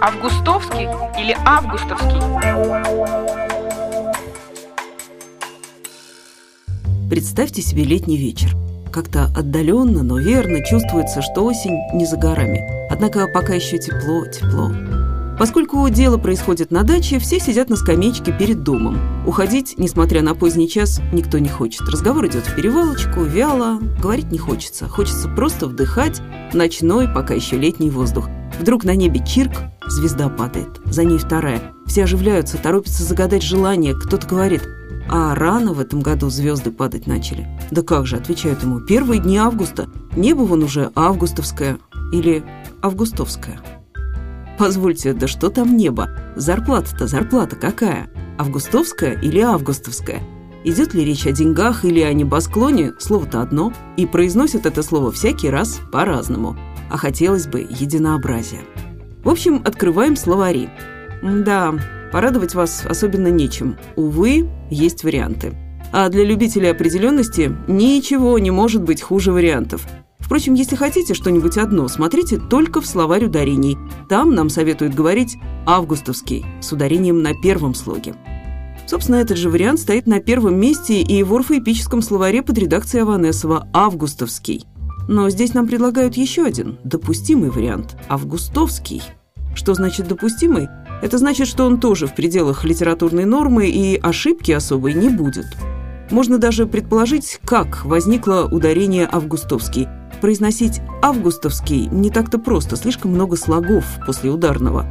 Августовский или августовский? Представьте себе летний вечер. Как-то отдаленно, но верно чувствуется, что осень не за горами. Однако пока еще тепло, тепло. Поскольку дело происходит на даче, все сидят на скамеечке перед домом. Уходить, несмотря на поздний час, никто не хочет. Разговор идет в перевалочку, вяло, говорить не хочется. Хочется просто вдыхать ночной, пока еще летний воздух. Вдруг на небе чирк, звезда падает. За ней вторая. Все оживляются, торопятся загадать желание. Кто-то говорит, а рано в этом году звезды падать начали. Да как же, отвечают ему, первые дни августа. Небо вон уже августовское или августовское. Позвольте, да что там небо? Зарплата-то зарплата какая? Августовская или августовская? Идет ли речь о деньгах или о небосклоне, слово-то одно, и произносят это слово всякий раз по-разному. А хотелось бы единообразия. В общем, открываем словари. Да, порадовать вас особенно нечем. Увы, есть варианты. А для любителей определенности ничего не может быть хуже вариантов – Впрочем, если хотите что-нибудь одно, смотрите только в словарь ударений. Там нам советуют говорить «августовский» с ударением на первом слоге. Собственно, этот же вариант стоит на первом месте и в орфоэпическом словаре под редакцией Аванесова «августовский». Но здесь нам предлагают еще один, допустимый вариант – «августовский». Что значит «допустимый»? Это значит, что он тоже в пределах литературной нормы и ошибки особой не будет. Можно даже предположить, как возникло ударение «августовский», Произносить «августовский» не так-то просто, слишком много слогов после ударного.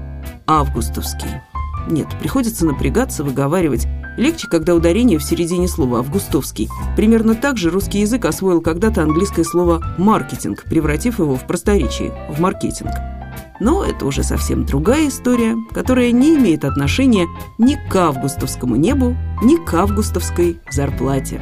«Августовский». Нет, приходится напрягаться, выговаривать. Легче, когда ударение в середине слова «августовский». Примерно так же русский язык освоил когда-то английское слово «маркетинг», превратив его в просторечие, в маркетинг. Но это уже совсем другая история, которая не имеет отношения ни к августовскому небу, ни к августовской зарплате.